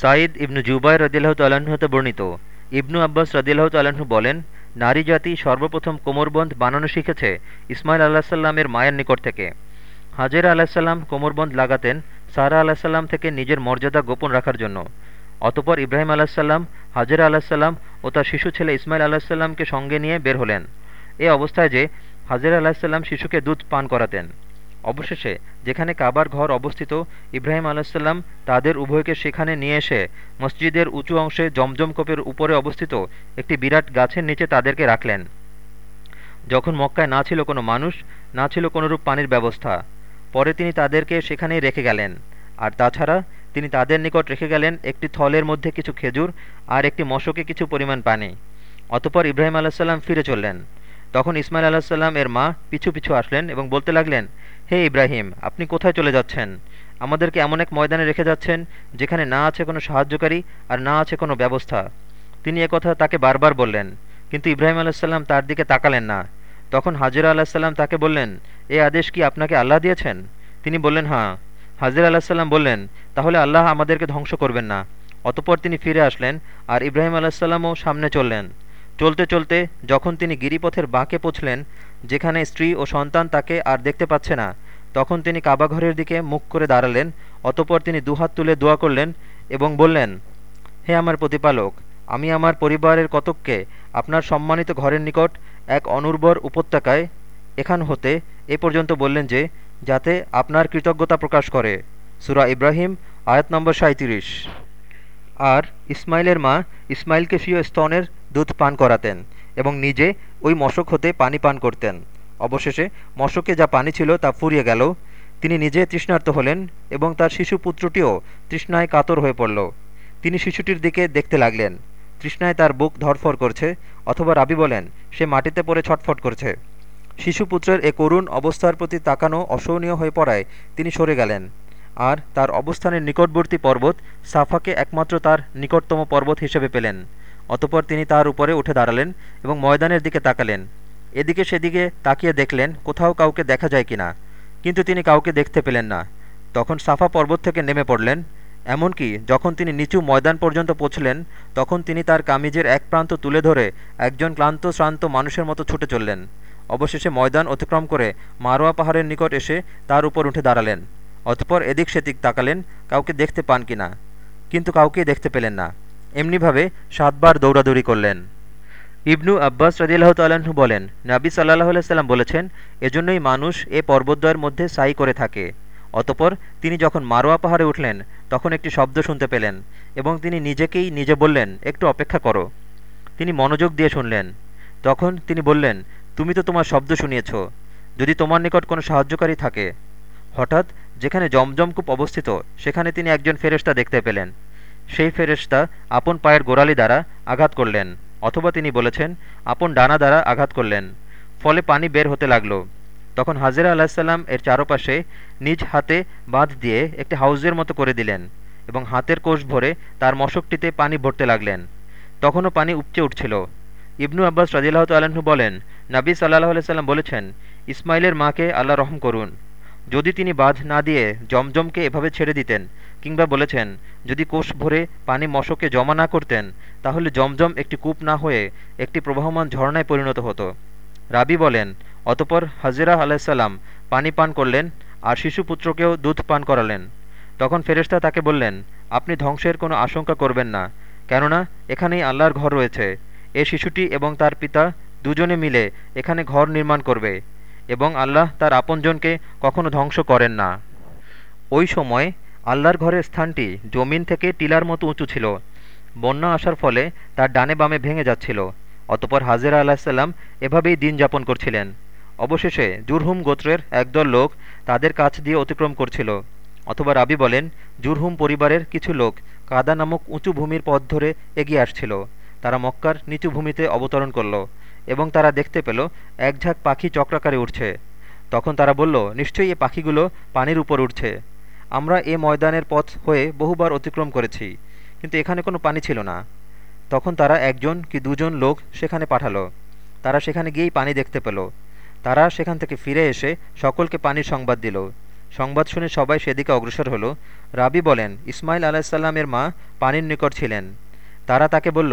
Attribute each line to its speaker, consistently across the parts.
Speaker 1: সাঈদ ইবনু জুবাই রদিল্লাহ হতে বর্ণিত। ইবনু আব্বাস রদিল্লাহ তাল্লাহ্ন বলেন, নারী জাতি সর্বপ্রথম কোমরবন্ধ বানানো শিখেছে ইসমাইল আল্লাহ সাল্লামের মায়ের নিকট থেকে। হাজেরা আলাহিসাল্লাম কোমরবন্ধ লাগাতেন সারা আলাহিসাল্লাম থেকে নিজের মর্যাদা গোপন রাখার জন্য। অতপর ইব্রাহিম আলাহিসাল্লাম হাজেরা আলাহিসাল্লাম ও তার শিশু ছেলে ইসমাইল আলাহিসাল্লামকে সঙ্গে নিয়ে বের হলেন। এ অবস্থায় যে হাজেরা আলাহিসাল্লাম শিশুকে দুধ পান করাতেন। অবশেষে যেখানে কাবার ঘর অবস্থিত, ইব্রাহিম আলাহিসাল্লাম তাদের উভয়কে সেখানে নিয়ে এসে মসজিদের উঁচু অংশে জমজম কোপের উপরে অবস্থিত একটি বিরাট গাছের নিচে তাদেরকে রাখলেন। যখন মক্কায় না ছিল কোনো মানুষ, না ছিল কোনোরূপ পানির ব্যবস্থা, পরে তিনি তাদেরকে সেখানেই রেখে গেলেন। আর তাছাড়া তিনি তাদের নিকট রেখে গেলেন একটি থলের মধ্যে কিছু খেজুর আর একটি মশকে কিছু পরিমাণ পানি। অতপর ইব্রাহিম আলাহিসাল্লাম ফিরে চললেন। তখন ইসমাইল আলাহিসাল্লাম এর মা পিছু পিছু আসলেন এবং বলতে লাগলেন হে ইব্রাহিম, আপনি কোথায় চলে যাচ্ছেন? আমাদেরকে এমন এক ময়দানে রেখে যাচ্ছেন, যেখানে না আছে কোনো সাহায্যকারী আর না আছে কোনো ব্যবস্থা। তিনি একথা তাকে বারবার বললেন, কিন্তু ইব্রাহিম আলাহিসাল্লাম তার দিকে তাকালেন না। তখন হাজিরা আলাহিসাল্লাম তাকে বললেন, এ আদেশ কি আপনাকে আল্লাহ দিয়েছেন? তিনি বললেন হ্যাঁ। হাজির আলাহিসাল্লাম বললেন, তাহলে আল্লাহ আমাদেরকে ধ্বংস করবেন না। অতপর তিনি ফিরে আসলেন আর ইব্রাহিম আলাহিসাল্লামও সামনে চললেন। চলতে চলতে যখন তিনি গিরিপথের বাঁকে পৌঁছলেন, যেখানে স্ত্রী ও সন্তান তাকে আর দেখতে পাচ্ছে না তখন তিনি কাবাঘরের দিকে মুখ করে দাঁড়ালেন, অতপর তিনি দুহাত তুলে দোয়া করলেন এবং বললেন, হে আমার প্রতিপালক, আমি আমার পরিবারের কতককে আপনার সম্মানিত ঘরের নিকট এক অনুর্বর উপত্যকায় এখান হতে এ পর্যন্ত বললেন যে, যাতে আপনার কৃতজ্ঞতা প্রকাশ করে। সুরা ইব্রাহিম, আয়াত নম্বর সাঁত্রিশ আর ইসমাইলের মা ইসমাইলকে স্বীয় স্তনের দুধ পান করাতেন এবং নিজে ওই মশক হতে পানি পান করতেন। অবশেষে মশকে যা পানি ছিল তা ফুরিয়ে গেল। তিনি নিজে তৃষ্ণার্ত হলেন এবং তার শিশু পুত্রটিও তৃষ্ণায় কাতর হয়ে পড়ল। তিনি শিশুটির দিকে দেখতে লাগলেন। তৃষ্ণায় তার বুক ধরফর করছে অথবা রাবি বলেন, সে মাটিতে পড়ে ছটফট করছে। শিশুপুত্রের এ করুণ অবস্থার প্রতি তাকানো অসহনীয় হয়ে পড়ায় তিনি সরে গেলেন। আর তার অবস্থানের নিকটবর্তী পর্বত সাফাকে একমাত্র তার নিকটতম পর্বত হিসেবে পেলেন। অতপর তিনি তার উপরে উঠে দাঁড়ালেন এবং ময়দানের দিকে তাকালেন। এদিকে সেদিকে তাকিয়ে দেখলেন কোথাও কাউকে দেখা যায় কিনা, কিন্তু তিনি কাউকে দেখতে পেলেন না। তখন সাফা পর্বত থেকে নেমে পড়লেন, এমনকি যখন তিনি নিচু ময়দান পর্যন্ত পৌঁছলেন, তখন তিনি তার কামিজের এক প্রান্ত তুলে ধরে একজন ক্লান্ত, শ্রান্ত মানুষের মতো ছুটে চললেন। অবশেষে ময়দান অতিক্রম করে মারোয়া পাহাড়ের নিকট এসে তার উপর উঠে দাঁড়ালেন। অতপর এদিক সেদিক তাকালেন, কাউকে দেখতে পান কিনা, কিন্তু কাউকেই দেখতে পেলেন না। এমনিভাবে সাতবার দৌড়াদৌড়ি করলেন। ইবনু আব্বাস রদিল্লাহ তাল্লাহ্ন বলেন, নাবি সাল্লাহ সাল্লাম বলেছেন, এজন্যই মানুষ এ পর্বতদ্বয়ের মধ্যে সাই করে থাকে। অতপর তিনি যখন মারোয়া পাহাড়ে উঠলেন, তখন একটি শব্দ শুনতে পেলেন এবং তিনি নিজেকেই নিজে বললেন, একটু অপেক্ষা করো। তিনি মনোযোগ দিয়ে শুনলেন। তখন তিনি বললেন, তুমি তো তোমার শব্দ শুনিয়েছ, যদি তোমার নিকট কোনো সাহায্যকারী থাকে। হঠাৎ যেখানে জমজমকূপ অবস্থিত, সেখানে তিনি একজন ফেরেস্তা দেখতে পেলেন। সেই ফেরেস্তা আপন পায়ের গোড়ালি দ্বারা আঘাত করলেন। অথবা তিনি বলেছেন, আপন ডানা দ্বারা আঘাত করলেন, ফলে পানি বের হতে লাগল। তখন হাজিরা আলাহিসাল্লাম এর চারপাশে নিজ হাতে বাঁধ দিয়ে একটি হাউজের মতো করে দিলেন এবং হাতের কোষ ভরে তার মশকটিতে পানি ভরতে লাগলেন। তখনও পানি উপচে উঠছিল। ইবনু আব্বাস রাজিল্লাহ তাল্লাহ্ন বলেন, নাবী সাল্লাহ সাল্লাম বলেছেন, ইসমাইলের মাকে আল্লাহ রহম করুন। যদি তিনি বাঁধ না দিয়ে জমজমকে এভাবে ছেড়ে দিতেন কিংবা বলেছেন, যদি কোষ ভরে পানি মশকে জমা না করতেন, তাহলে জমজম একটি কূপ না হয়ে একটি প্রবাহমান ঝর্ণায় পরিণত হতো। রাবি বলেন, অতপর হাজিরা আলাইসাল্লাম পানি পান করলেন আর শিশুপুত্রকেও দুধ পান করালেন। তখন ফেরেস্তা তাকে বললেন, আপনি ধ্বংসের কোনো আশঙ্কা করবেন না, কেননা এখানেই আল্লাহর ঘর রয়েছে। এ শিশুটি এবং তার পিতা দুজনে মিলে এখানে ঘর নির্মাণ করবে এবং আল্লাহ তার আপনজনকে কখনো ধ্বংস করেন না। ওই সময় আল্লাহর ঘরের স্থানটি জমিন থেকে টিলার মতো উঁচু ছিল। বন্যা আসার ফলে তার ডানে বামে ভেঙে যাচ্ছিল। অতপর হাজিরা আলাহিসাল্লাম এভাবেই দিন যাপন করছিলেন। অবশেষে জুরহুম গোত্রের একদল লোক তাদের কাছ দিয়ে অতিক্রম করছিল। অথবা রাবি বলেন, জুরহুম পরিবারের কিছু লোক কাদা নামক উঁচু ভূমির পথ ধরে এগিয়ে আসছিল। তারা মক্কার নিচু ভূমিতে অবতরণ করল এবং তারা দেখতে পেল এক ঝাঁক পাখি চক্রাকারে উঠছে তখন তারা বলল, নিশ্চয়ই এ পাখিগুলো পানির উপর উঠছে আমরা এ ময়দানের পথ হয়ে বহুবার অতিক্রম করেছি, কিন্তু এখানে কোনো পানি ছিল না। তখন তারা একজন কি দুজন লোক সেখানে পাঠালো। তারা সেখানে গিয়েই পানি দেখতে পেল। তারা সেখান থেকে ফিরে এসে সকলকে পানির সংবাদ দিল। সংবাদ শুনে সবাই সেদিকে অগ্রসর হলো। রাবি বলেন, ইসমাইল আলাহিসাল্লামের মা পানির নিকট ছিলেন। তারা তাকে বলল,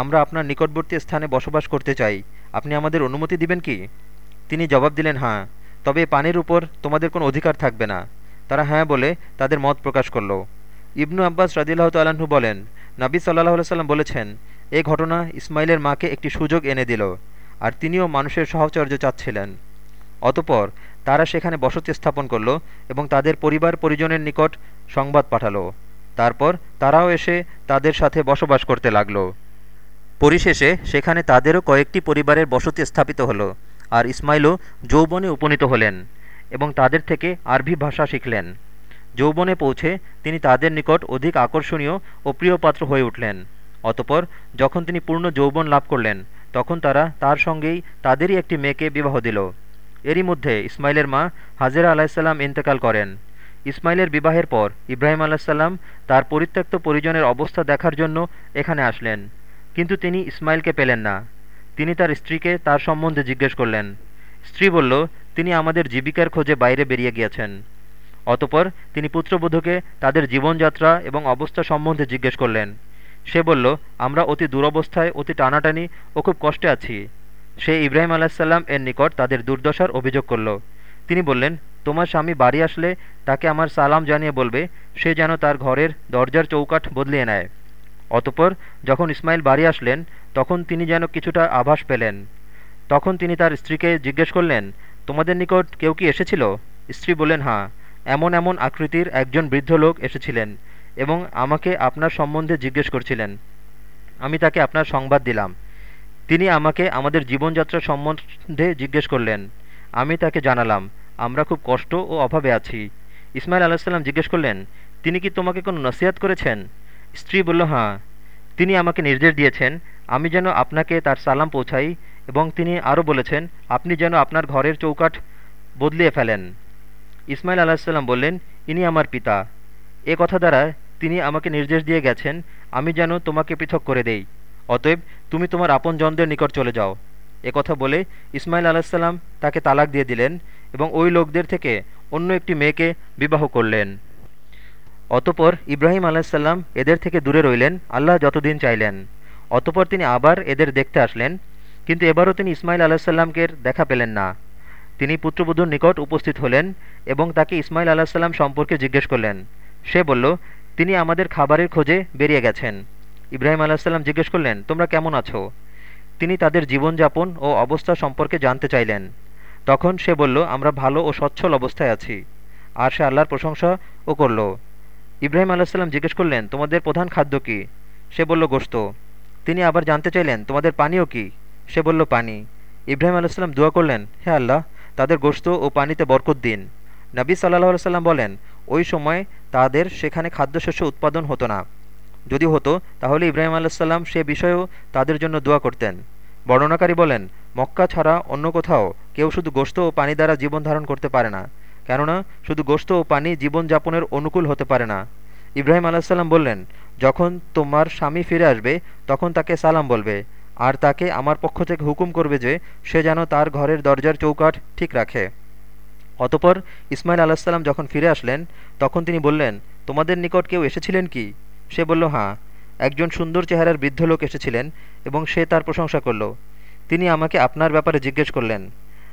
Speaker 1: আমরা আপনার নিকটবর্তী স্থানে বসবাস করতে চাই। আপনি আমাদের অনুমতি দিবেন কি? তিনি জবাব দিলেন হ্যাঁ। তবে পানির উপর তোমাদের কোনো অধিকার থাকবে না। তারা হ্যাঁ বলে তাদের মত প্রকাশ করল। ইবনু আব্বাস রাদিল্লাহ তাল্লাহ্ন বলেন, নাবী সাল্লাহ সাল্লাম বলেছেন, এ ঘটনা ইসমাইলের মাকে একটি সুযোগ এনে দিল, আর তিনিও মানুষের সাহচর্য চাচ্ছিলেন। অতপর তারা সেখানে বসতি স্থাপন করল এবং তাদের পরিবার পরিজনের নিকট সংবাদ পাঠালো। তারপর তারাও এসে তাদের সাথে বসবাস করতে লাগল। পরিশেষে সেখানে তাদেরও কয়েকটি পরিবারের বসতি স্থাপিত হলো, আর ইসমাইলও যৌবনে উপনীত হলেন। এবং তাদের থেকে আরবি ভাষা শিখলেন। যৌবনে পৌঁছে তিনি তাদের নিকট অধিক আকর্ষণীয় ও প্রিয়পাত্র হয়ে উঠলেন। অতপর যখন তিনি পূর্ণ যৌবন লাভ করলেন, তখন তারা তার সঙ্গেই তাদেরই একটি মেয়েকে বিবাহ দিল। এরই মধ্যে ইসমাইলের মা হাজেরা আলাহিসাল্লাম ইন্তেকাল করেন। ইসমাইলের বিবাহের পর ইব্রাহিম আলাহিসাল্লাম তার পরিত্যক্ত পরিজনের অবস্থা দেখার জন্য এখানে আসলেন। কিন্তু তিনি ইসমাইলকে পেলেন না। তিনি তার স্ত্রীকে তার সম্বন্ধে জিজ্ঞেস করলেন। স্ত্রী বলল তিনি আমাদের জীবিকার খোঁজে বাইরে বেরিয়ে গিয়েছেন। অতপর তিনি পুত্রবধূকে তাদের জীবনযাত্রা এবং অবস্থা সম্বন্ধে জিজ্ঞেস করলেন। সে বলল, আমরা অতি দুরবস্থায়, অতি টানাটানি ও খুব কষ্টে আছি। সে ইব্রাহিম আলাহিসাল্লাম এর নিকট তাদের দুর্দশার অভিযোগ করল। তিনি বললেন, তোমার স্বামী বাড়ি আসলে তাকে আমার সালাম জানিয়ে বলবে, সে যেন তার ঘরের দরজার চৌকাঠ বদলিয়ে নেয়। অতপর যখন ইসমাইল বাড়ি আসলেন, তখন তিনি যেন কিছুটা আভাস পেলেন। তখন তিনি তার স্ত্রীকে জিজ্ঞেস করলেন তোমাদের নিকট কেউ কি এসেছিল? স্ত্রী বললেন হাঁ এমন এমন আকৃতির একজন বৃদ্ধ লোক এসেছিলেন এবং আমাকে আপনার সম্বন্ধে জিজ্ঞেস করছিলেন। আমি তাকে আপনার সংবাদ দিলাম। তিনি আমাকে আমাদের জীবনযাত্রা সম্বন্ধে জিজ্ঞেস করলেন। আমি তাকে জানালাম, আমরা খুব কষ্ট ও অভাবে আছি। ইসমাইল আলাহিসাল্লাম জিজ্ঞেস করলেন, তিনি কি তোমাকে কোনো নসিহাত করেছেন? স্ত্রী বলল হাঁ তিনি আমাকে নির্দেশ দিয়েছেন, আমি যেন আপনাকে তার সালাম পৌঁছাই এবং তিনি আরও বলেছেন, আপনি যেন আপনার ঘরের চৌকাঠ বদলিয়ে ফেলেন। ইসমাইল আলাহিসাল্লাম বললেন, ইনি আমার পিতা। এ কথা দ্বারা তিনি আমাকে নির্দেশ দিয়ে গেছেন, আমি যেন তোমাকে পৃথক করে দেই। অতএব তুমি তোমার আপন জনদের নিকট চলে যাও। এ কথা বলে ইসমাইল আলাহিসাল্লাম তাকে তালাক দিয়ে দিলেন এবং ওই লোকদের থেকে অন্য একটি মেয়েকে বিবাহ করলেন। অতপর ইব্রাহিম আলাহিসাল্লাম এদের থেকে দূরে রইলেন, আল্লাহ যতদিন চাইলেন। অতপর তিনি আবার এদের দেখতে আসলেন কিন্তু এবারও তিনি ইসমাইল আলাহিসাল্লামকে দেখা পেলেন না। তিনি পুত্রবধূর নিকট উপস্থিত হলেন এবং তাকে ইসমাইল আলাহিসাল্লাম সম্পর্কে জিজ্ঞেস করলেন। সে বলল, তিনি আমাদের খাবারের খোঁজে বেরিয়ে গেছেন। ইব্রাহিম আলাহিসাল্লাম জিজ্ঞেস করলেন, তোমরা কেমন আছো? তিনি তাদের জীবনযাপন ও অবস্থা সম্পর্কে জানতে চাইলেন। তখন সে বলল, আমরা ভালো ও সচ্ছল অবস্থায় আছি। আর সে আল্লাহর প্রশংসা ও করল। ইব্রাহিম আলাহিসাল্লাম জিজ্ঞেস করলেন, তোমাদের প্রধান খাদ্য কি? সে বলল গোস্ত তিনি আবার জানতে চাইলেন, তোমাদের পানীয় কি? সে বলল, পানি। ইব্রাহিম আলাইসাল্লাম দোয়া করলেন, হে আল্লাহ, তাদের গোস্ত ও পানিতে বরকত দিন। নবী সাল্লাহ সাল্লাম বলেন, ওই সময় তাদের সেখানে খাদ্যশস্য উৎপাদন হতো না। যদি হতো, তাহলে ইব্রাহিম আলাইসাল্লাম সে বিষয়েও তাদের জন্য দোয়া করতেন। বর্ণনাকারী বলেন, মক্কা ছাড়া অন্য কোথাও কেউ শুধু গোস্ত ও পানি দ্বারা জীবন ধারণ করতে পারে না, কেননা শুধু গোস্ত ও পানি জীবনযাপনের অনুকূল হতে পারে না। ইব্রাহিম আলাহিসাল্লাম বললেন, যখন তোমার স্বামী ফিরে আসবে, তখন তাকে সালাম বলবে। আর তাকে আমার পক্ষ থেকে হুকুম করবে যে, সে যেন তার ঘরের দরজার চৌকাঠ ঠিক রাখে। অতপর ইসমাইল আলাহিসাল্লাম যখন ফিরে আসলেন, তখন তিনি বললেন, তোমাদের নিকট কেউ এসেছিলেন কি? সে বলল, হাঁ, একজন সুন্দর চেহারার বৃদ্ধ লোক এসেছিলেন এবং সে তার প্রশংসা করল। তিনি আমাকে আপনার ব্যাপারে জিজ্ঞেস করলেন।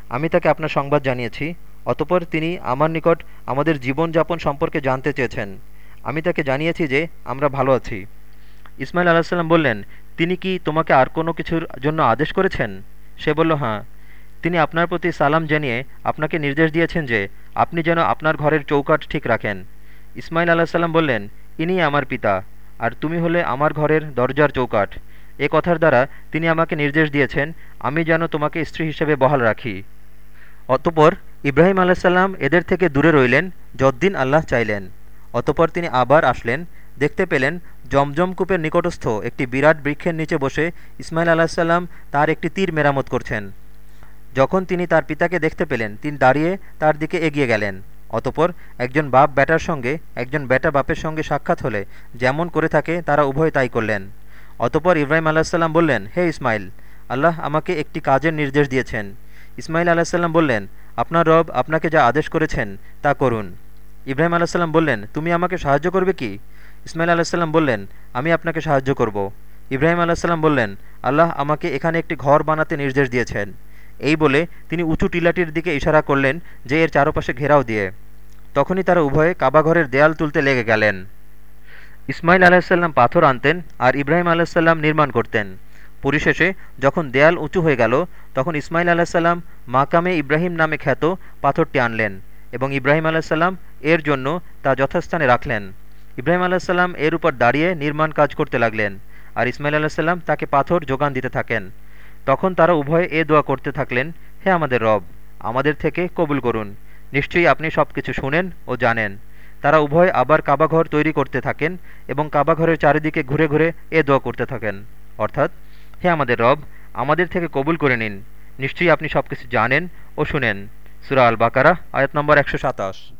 Speaker 1: আমি তাকে আপনার সংবাদ জানিয়েছি। অতপর তিনি আমার নিকট আমাদের জীবনযাপন সম্পর্কে জানতে চেয়েছেন। আমি তাকে জানিয়েছি যে আমরা ভালো আছি। ইসমাইল আলাহিসাল্লাম বললেন তিনি কি তোমাকে আর কোনো কিছুর জন্য আদেশ করেছেন? সে বলল হ্যাঁ। তিনি আপনার প্রতি সালাম জানিয়ে আপনাকে নির্দেশ দিয়েছেন যে, আপনি যেন আপনার ঘরের চৌকাঠ ঠিক রাখেন। ইসমাইল আল্লাহ সাল্লাম বললেন ইনি আমার পিতা, আর তুমি হলে আমার ঘরের দরজার চৌকাঠ। এ কথার দ্বারা তিনি আমাকে নির্দেশ দিয়েছেন, আমি যেন তোমাকে স্ত্রী হিসেবে বহাল রাখি। অতপর ইব্রাহিম আলাইসাল্লাম এদের থেকে দূরে রইলেন, যদ্দিন আল্লাহ চাইলেন। অতপর তিনি আবার আসলেন, দেখতে পেলেন জমজম কূপের নিকটস্থ একটি বিরাট বৃক্ষের নিচে বসে ইসমাইল আলাহিসাল্লাম তার একটি তীর মেরামত করছেন। যখন তিনি তার পিতাকে দেখতে পেলেন, তিনি দাঁড়িয়ে তার দিকে এগিয়ে গেলেন। অতপর একজন বাপ ব্যাটার সঙ্গে, একজন ব্যাটা বাপের সঙ্গে সাক্ষাৎ হলে যেমন করে থাকে, তারা উভয় তাই করলেন। অতপর ইব্রাহিম আলাহিসাল্লাম বললেন, হে ইসমাইল, আল্লাহ আমাকে একটি কাজের নির্দেশ দিয়েছেন। ইসমাইল আলাহিসাল্লাম বললেন, আপনার রব আপনাকে যা আদেশ করেছেন তা করুন। ইব্রাহিম আলাহিসাল্লাম বললেন, তুমি আমাকে সাহায্য করবে কি? ইসমাইল আলাহিসাল্লাম বললেন, আমি আপনাকে সাহায্য করব। ইব্রাহিম আলাহিসাল্লাম বললেন, আল্লাহ আমাকে এখানে একটি ঘর বানাতে নির্দেশ দিয়েছেন। এই বলে তিনি উঁচু টিলাটির দিকে ইশারা করলেন যে এর চারপাশে ঘেরাও দিয়ে। তখনই তারা উভয়ে কাবাঘরের দেয়াল তুলতে লেগে গেলেন। ইসমাইল আলাহিসাল্লাম পাথর আনতেন আর ইব্রাহিম আলাহিসাল্লাম নির্মাণ করতেন। পরিশেষে যখন দেয়াল উঁচু হয়ে গেল, তখন ইসমাইল আলাহিসাল্লাম মাকামে ইব্রাহিম নামে খ্যাত পাথরটি আনলেন এবং ইব্রাহিম আলাহিসাল্লাম এর জন্য তা যথাস্থানে রাখলেন। ইব্রাহিম আলাহিসাল্লাম এর উপর দাঁড়িয়ে নির্মাণ কাজ করতে লাগলেন আর ইসমাইল আলাহিসাল্লাম তাকে পাথর যোগান দিতে থাকেন। তখন তারা উভয়ে এ দোয়া করতে থাকলেন, হে আমাদের রব, আমাদের থেকে কবুল করুন। নিশ্চয়ই আপনি সব কিছু শুনেন ও জানেন। তারা উভয় আবার কাবাঘর তৈরি করতে থাকেন এবং কাবাঘরের চারিদিকে ঘুরে ঘুরে এ দোয়া করতে থাকেন। অর্থাৎ, হে আমাদের রব, আমাদের থেকে কবুল করে নিন। নিশ্চয়ই আপনি সব কিছু জানেন ও শুনেন। সুরা আল বাকারা আয়াত নম্বর একশো সাতাশ।